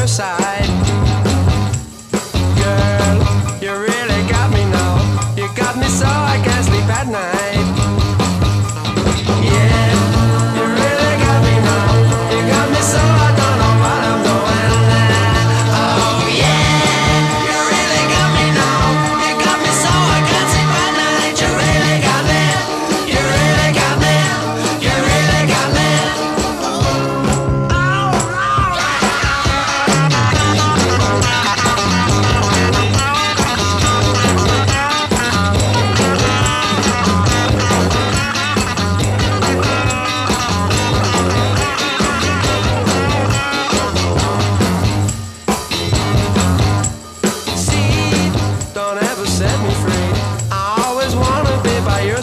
your side.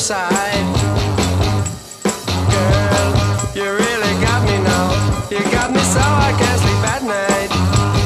side. Girl, you really got me now. You got me so I can't sleep at night.